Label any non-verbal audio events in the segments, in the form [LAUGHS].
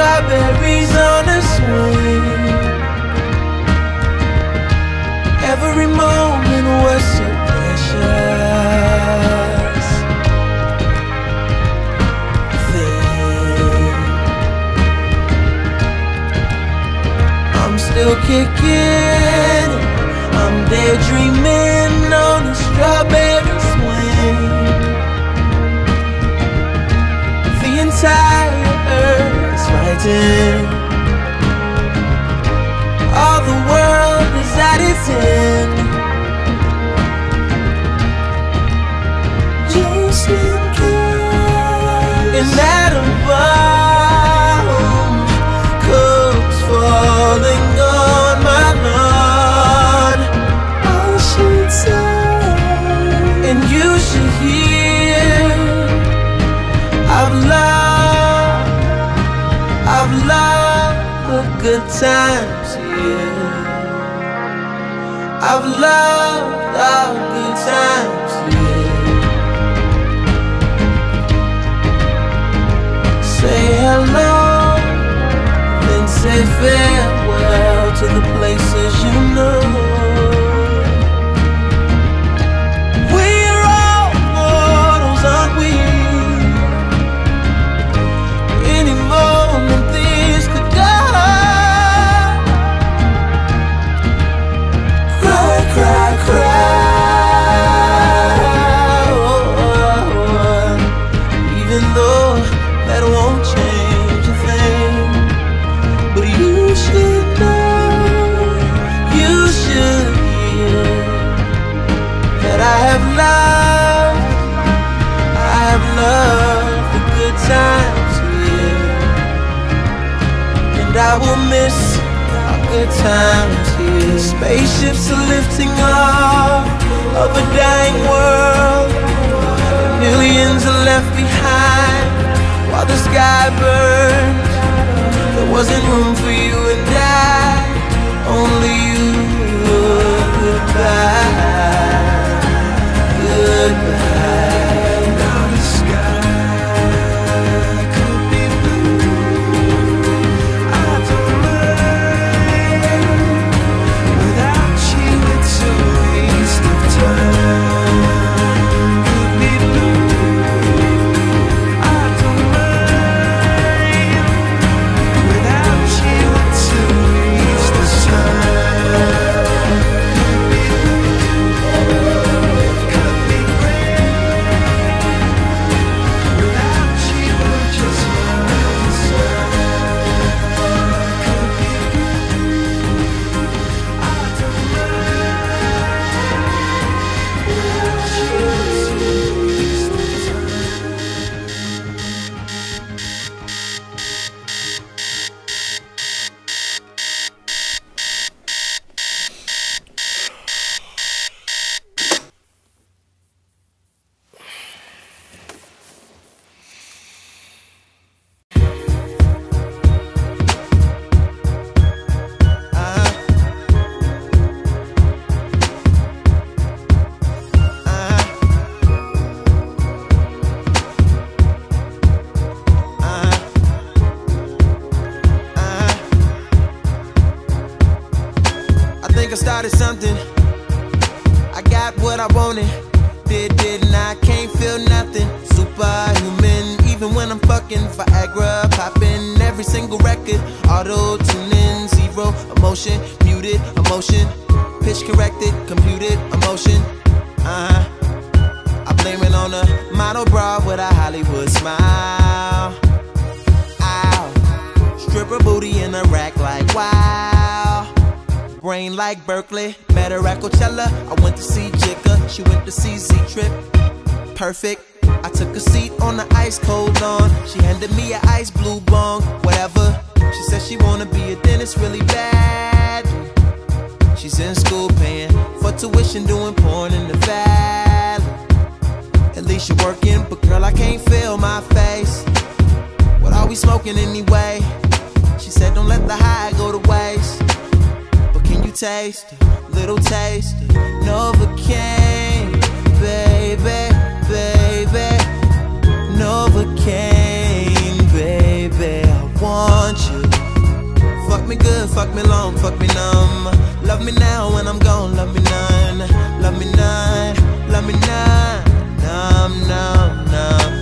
I've been did Bye. I will miss our good times here. Spaceships are lifting off of a dying world. Millions are left behind while the sky burns. There wasn't room for you and I, only you. Goodbye, goodbye. handed me an ice blue bong, whatever. She said she wanna be a dentist really bad. She's in school paying for tuition, doing porn in the valley. At least you're working, but girl, I can't feel my face. What are we smoking anyway? She said, don't let the high go to waste. But can you taste a little taste of Novocaine? me good, fuck me long, fuck me numb. Love me now when I'm gone, love me none. Love me none, love me none. Numb, numb, numb.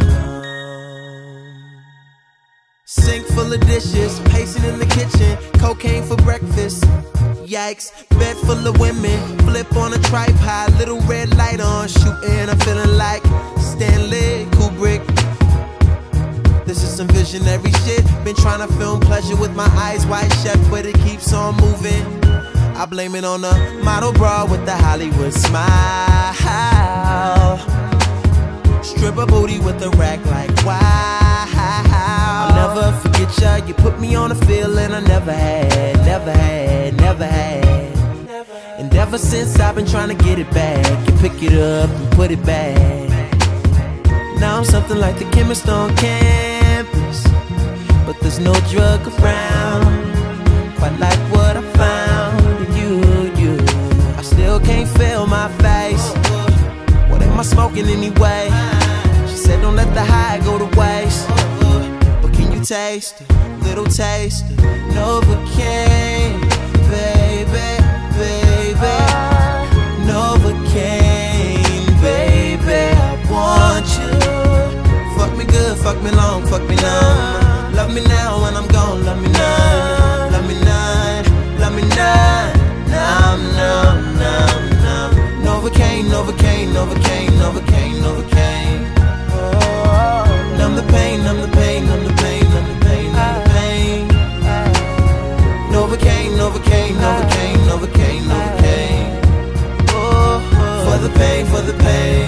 Sink full of dishes, pacing in the kitchen, cocaine for breakfast. Yikes, bed full of women, flip on a tripod, little red light on, shooting. I'm feeling like Stanley Kubrick. This is some visionary shit. Been trying to film pleasure with my eyes wide shut, but it keeps on moving. I blame it on the model bra with the Hollywood smile. Strip a booty with a rack like wow. I'll never forget ya. You put me on a feeling I never had, never had, never had. And ever since I've been trying to get it back, you pick it up and put it back. Now I'm something like the chemist on campus, but there's no drug around. Quite like what I found in you, you. I still can't feel my face. What am I smoking anyway? She said don't let the high go to waste. But can you taste a little taste Novocaine, baby, baby, Novocaine, baby, I want you. Fuck me good, fuck me long, fuck me numb. Me now when I'm gone, love me none, love me none, love me none. Numb, numb, numb, numb. Novocaine, Novocaine, Novocaine, Novocaine, Novocaine. Oh, numb the pain, numb the pain, numb the pain, numb the pain, numb the pain. Novocaine, Novocaine, Novocaine, Novocaine, Novocaine. Oh, oh. for the pain, for the pain.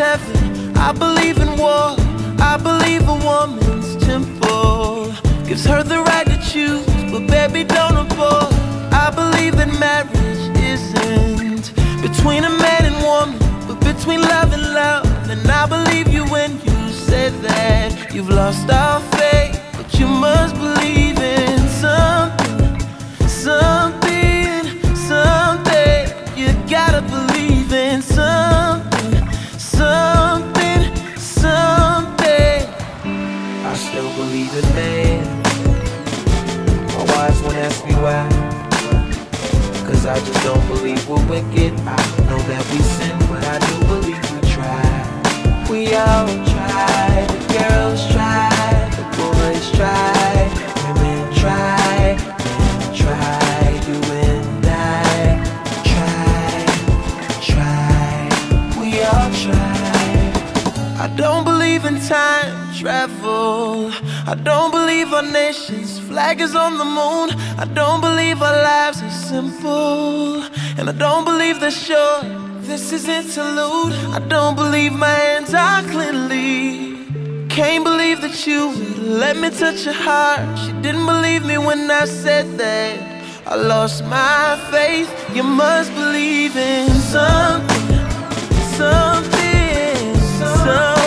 Heaven. I believe in war. I believe a woman's temple gives her the right to choose, but baby don't abort. I believe that marriage isn't between a man and woman, but between love and love. And I believe you when you say that you've lost all faith, but you must believe I just don't believe we're wicked. I know that we sin, but I do believe we try. We all try. The girls try. The boys try. Women try. Men try. You and I try. Try. We all try. I don't believe in time travel. I don't believe our nation's flag is on the moon. I don't believe our lives are simple. And I don't believe the short. This is interlude. I don't believe my hands are cleanly. Can't believe that you let me touch your heart. She didn't believe me when I said that. I lost my faith. You must believe in something, something, something.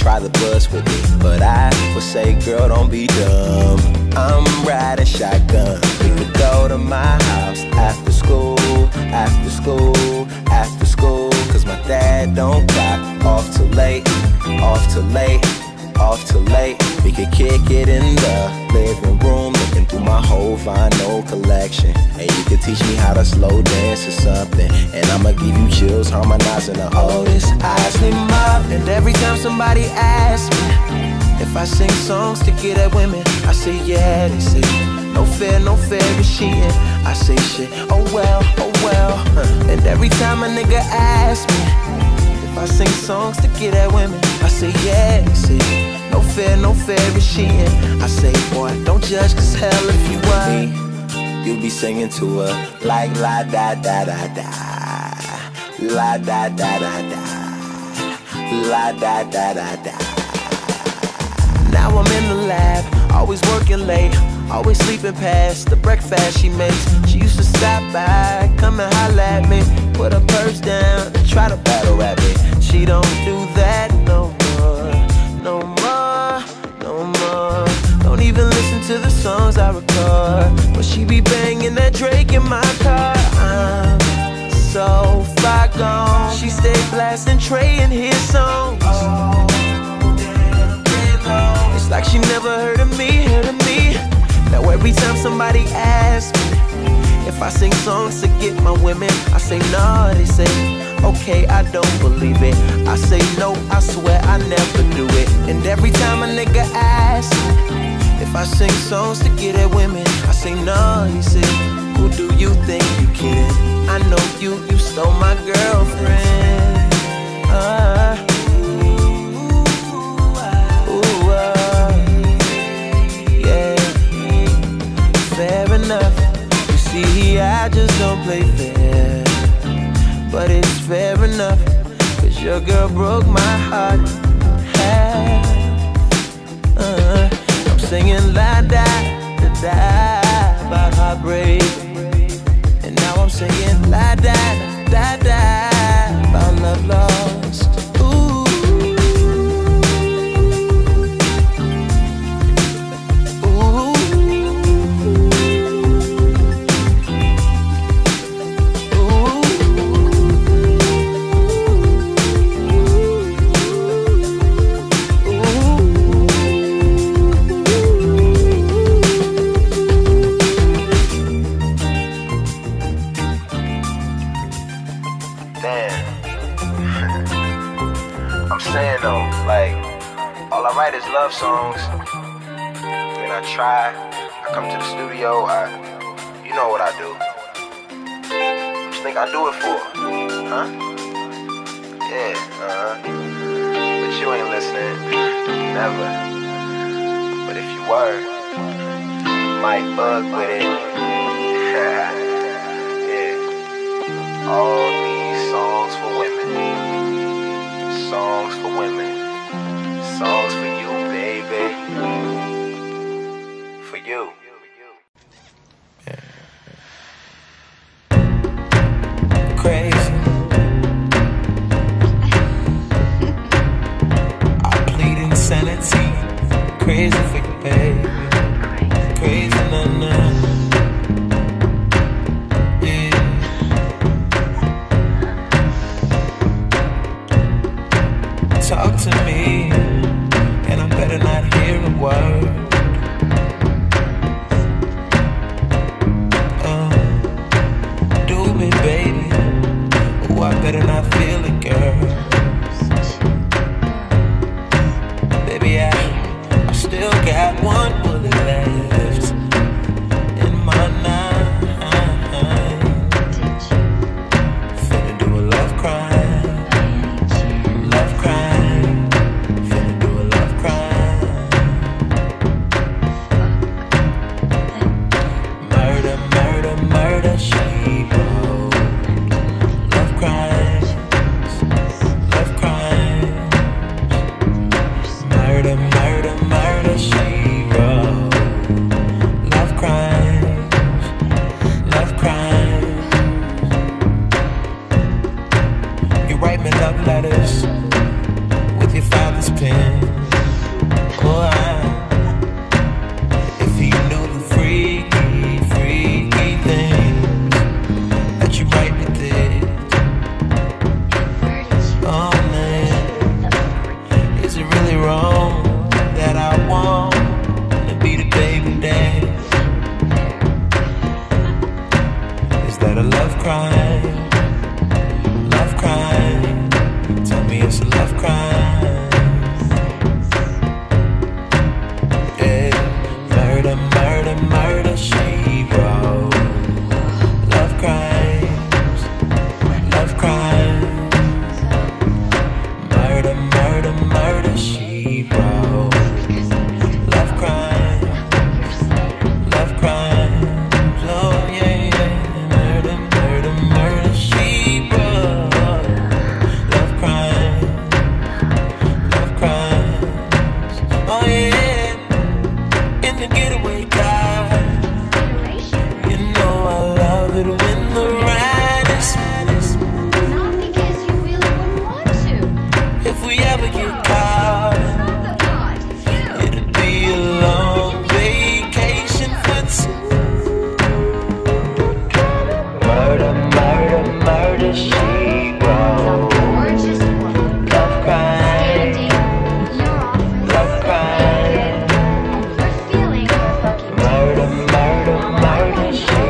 Try the bus with me. But I would say, girl, don't be dumb. I'm riding shotgun. We could go to my house after school, after school, after school. Cause my dad don't clock off till late, off till late, off till late. We could kick it in the living room, looking through my whole vinyl collection. And you could teach me how to slow dance or something. And I'ma give you chills, harmonizing the oldest. eyes lit up, and every time somebody asks me if I sing songs to get at women, I say yeah. They say no fair, no fair is cheating. I say shit, oh well, oh well. And every time a nigga asks me if I sing songs to get at women, I say yeah. see, no fear, no fair is cheating. I say boy, don't judge, cause hell if you me, were. you be singing to her like la da da da da, la da da da da, la da da da da. Now I'm in the lab, always working late, always sleeping past the breakfast she makes. She used to stop by, come and holler at me, put her purse down, and try to battle rap me. She don't do that no even listen to the songs I record, but she be banging that Drake in my car. I'm so far gone. She stay blasting Trey and his songs. It's like she never heard of me, heard of me. Now every time somebody asks me if I sing songs to get my women, I say no. They say, okay, I don't believe it. I say no, I swear I never do it. And every time a nigga asks if I sing songs to get at women, I say no. He say, who do you think you kidding? I know you, you stole my girlfriend. Uh, ooh, uh, yeah, fair enough. You see, I just don't play fair, but it's fair enough. Cause your girl broke my heart. Singing la da da da about heartbreak, and now I'm singing la da da da about love lost. huh? Yeah, uh huh. But you ain't listening. Never. But if you were, you might bug with it. [LAUGHS] yeah. All these songs for women. Songs for women. Songs for you, baby. For you. crazy talk to me, and I better not hear a word. Oh, do me, baby. Oh, I better not feel it. shit.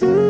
to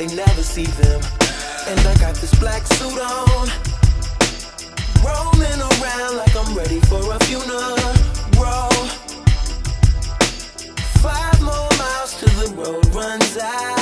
they never see them. And I got this black suit on, rolling around like I'm ready for a funeral. Five more miles till the road runs out.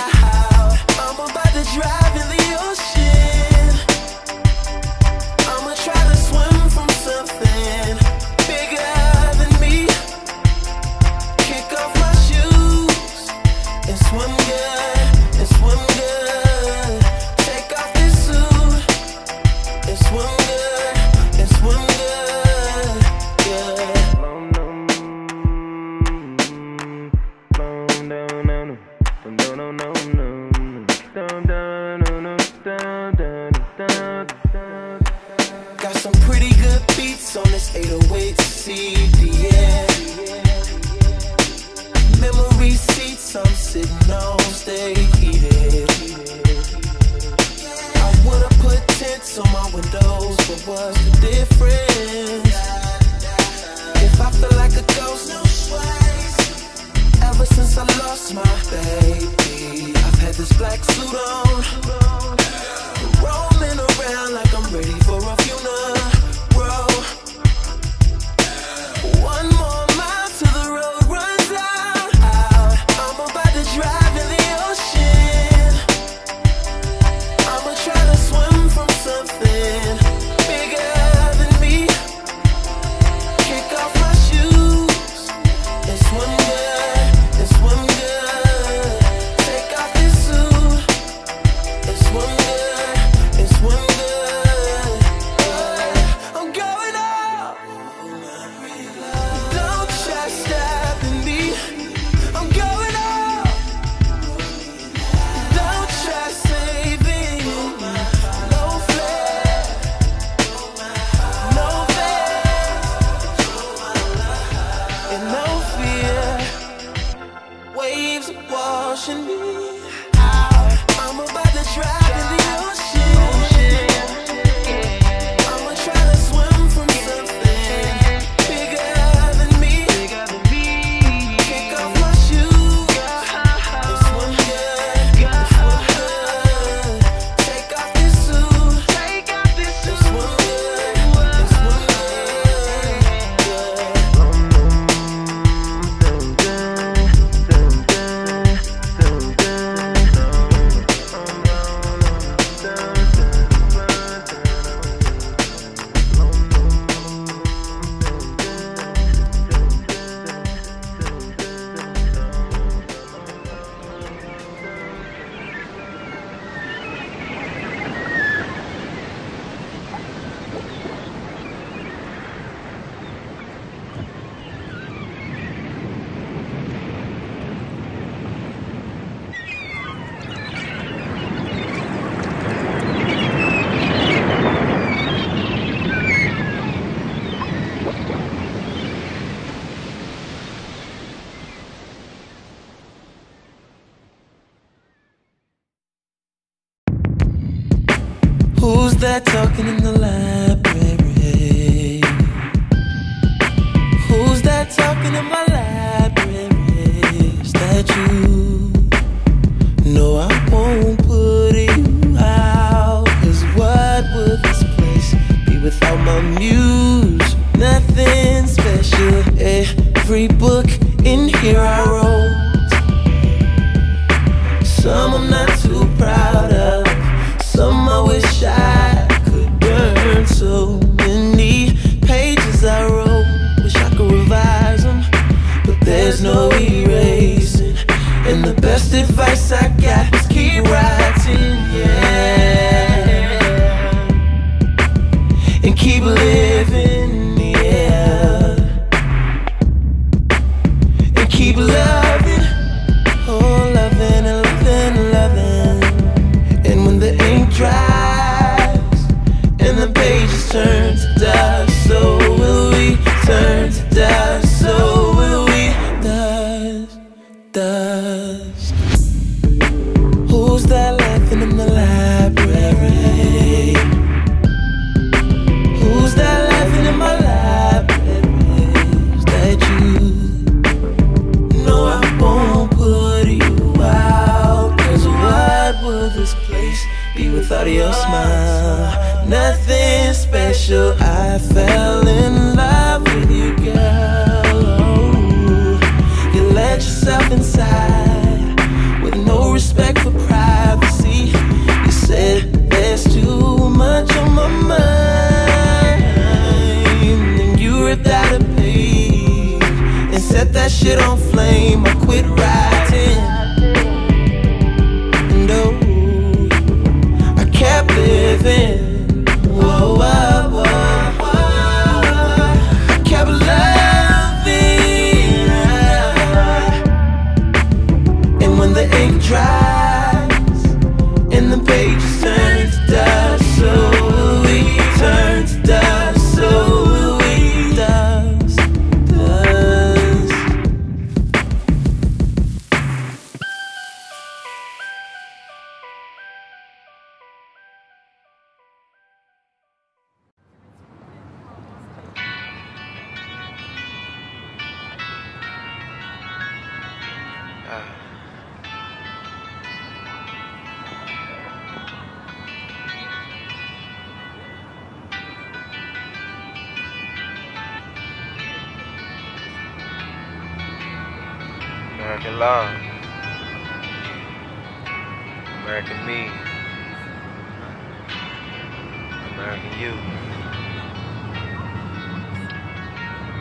Advice I got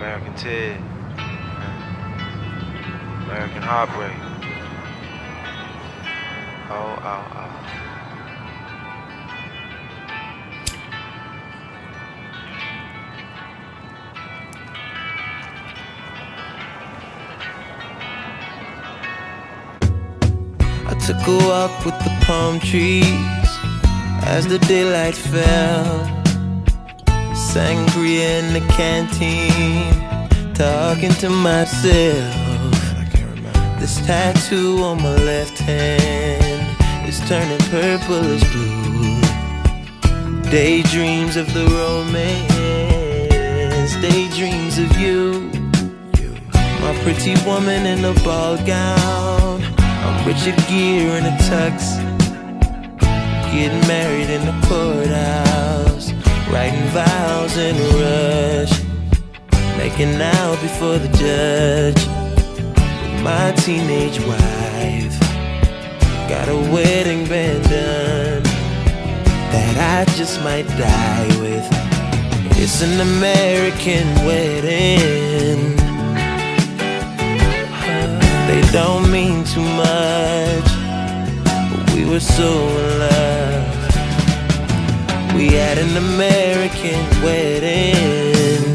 American Ted. American heartbreak. Oh, oh, oh. I took a walk with the palm trees as the daylight fell. Sangria in the canteen, talking to myself. This tattoo on my left hand is turning purple as blue. Daydreams of the romance, daydreams of you. My pretty woman in a ball gown. I'm Richard Gere in a tux. Getting married in the courthouse. Writing vows in a rush. Making out before the judge. With my teenage wife. Got a wedding band done. That I just might die with. It's an American wedding. They don't mean too much, but we were so in love. We had an American wedding.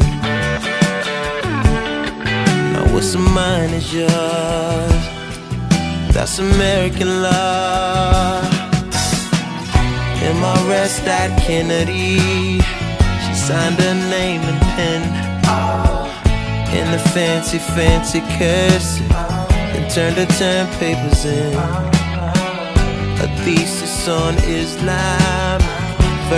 Now what's mine is yours. That's American law. MRS at Kennedy. She signed her name and pen oh. in the fancy, fancy cursive oh. and turned her term papers in. Oh. A thesis on Islam,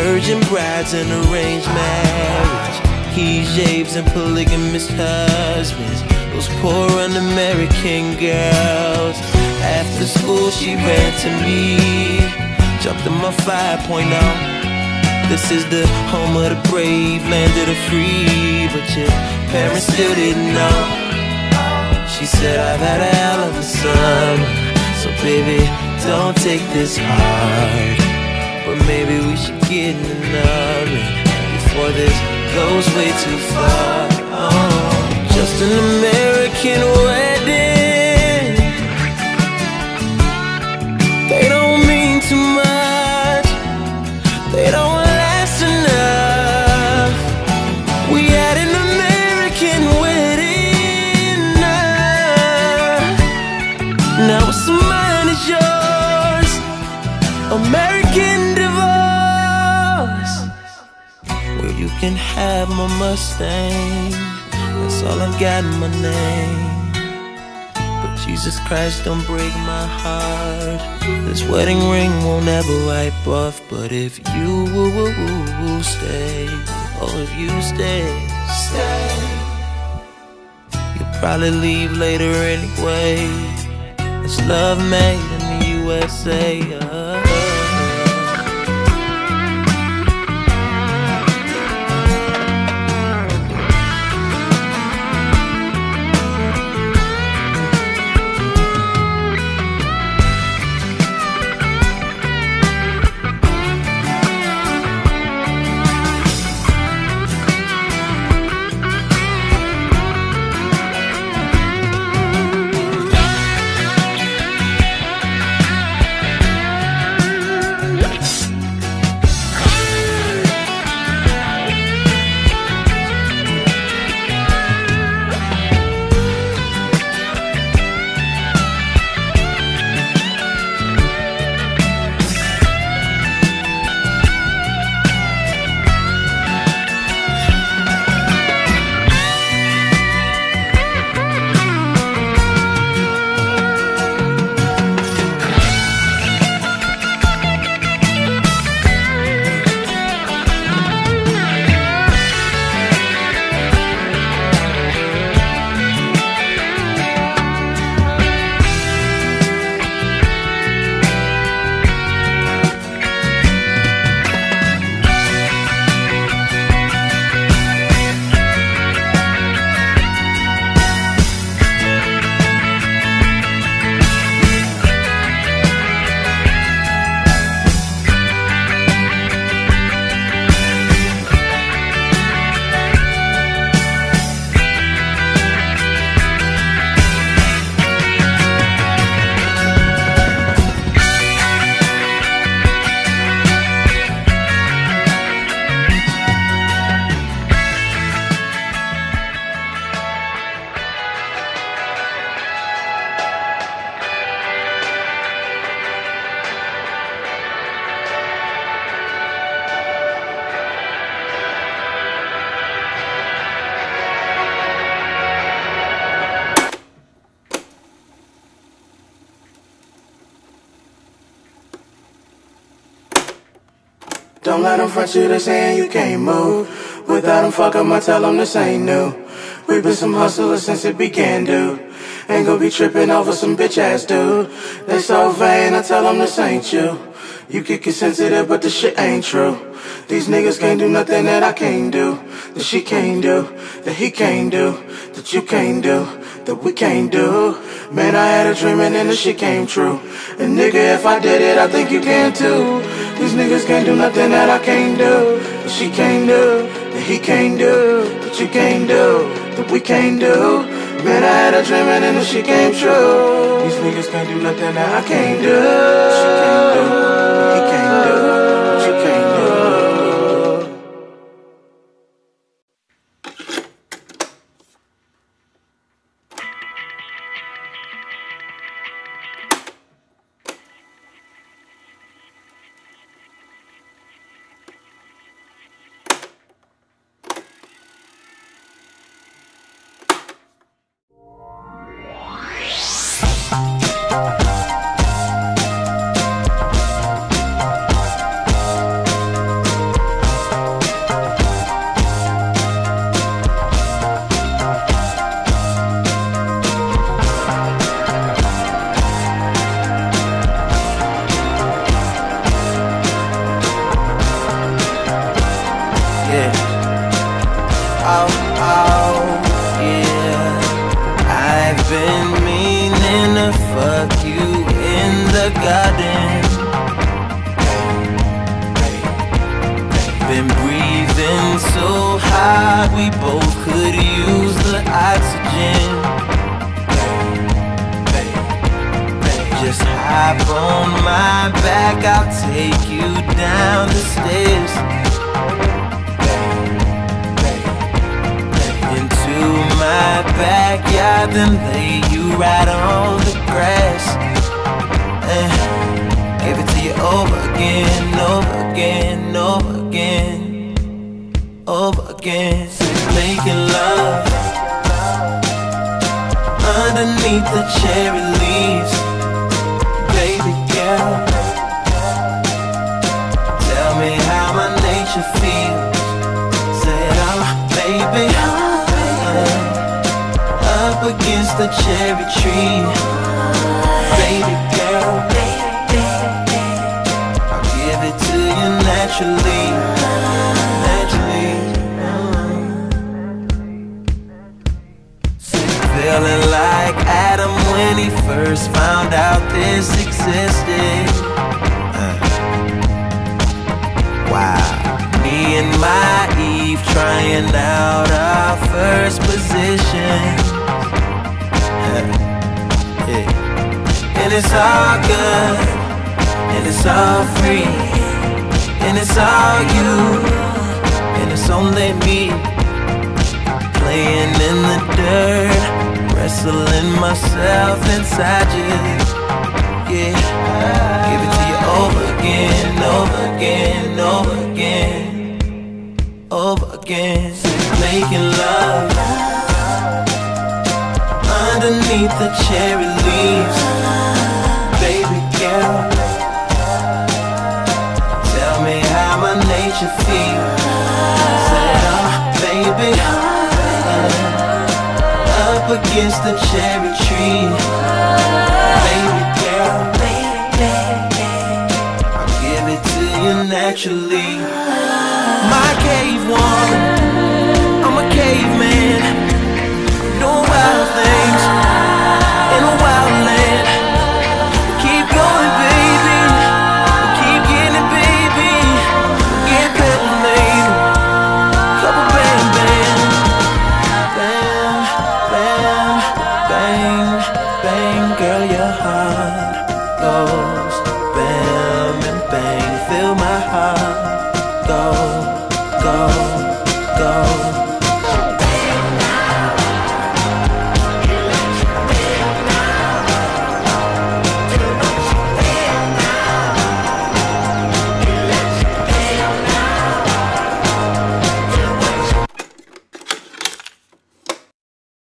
Virgin brides and arranged marriage. Hijabs and polygamous husbands. Those poor un-American girls. After school, she ran to me. Jumped in my 5.0. This is the home of the brave, land of the free. But your parents still didn't know. She said, I've had a hell of a summer. So, baby, don't take this hard. Maybe we should get in another before this goes way too far. Oh, just an American wedding. They don't mean too much. Can have my Mustang. That's all I've got in my name. But Jesus Christ, don't break my heart. This wedding ring won't ever wipe off. But if you stay, oh, if you stay, stay, you'll probably leave later anyway. It's love made in the USA. uh. Let them front you, they saying you can't move. Without them, fuck 'em, I tell them this ain't new. We been some hustlers since it began, dude. Ain't gonna be tripping over some bitch ass dude. They so vain, I tell them this ain't you. You get sensitive, but the shit ain't true. These niggas can't do nothing that I can't do. That she can't do, that he can't do, that you can't do, that we can't do. Man, I had a dream and then the shit came true. And nigga, if I did it, I think you can too. These niggas can't do nothing that I can't do. That she can't do, that he can't do, that you can't do, that we can't do. Man, I had a dream and then the shit came true. These niggas can't do nothing that I can't do. She can't do, again, over again, over again, over again. Making love underneath the cherry leaves, baby girl. Tell me how my nature feels. Said, oh, baby, up against the cherry tree, baby naturally, naturally. Feeling like Adam when he first found out this existed. Uh. Wow. Me and my Eve trying out our first position. Yeah. And it's all good, and it's all free, and it's all you, and it's only me. Playing in the dirt, wrestling myself inside you. Yeah, give it to you over again, over again, over again, over again. Making love. Underneath the cherry leaves, baby girl. Nature feels. Said, oh, baby up against the cherry tree. Baby girl, I'll give it to you naturally.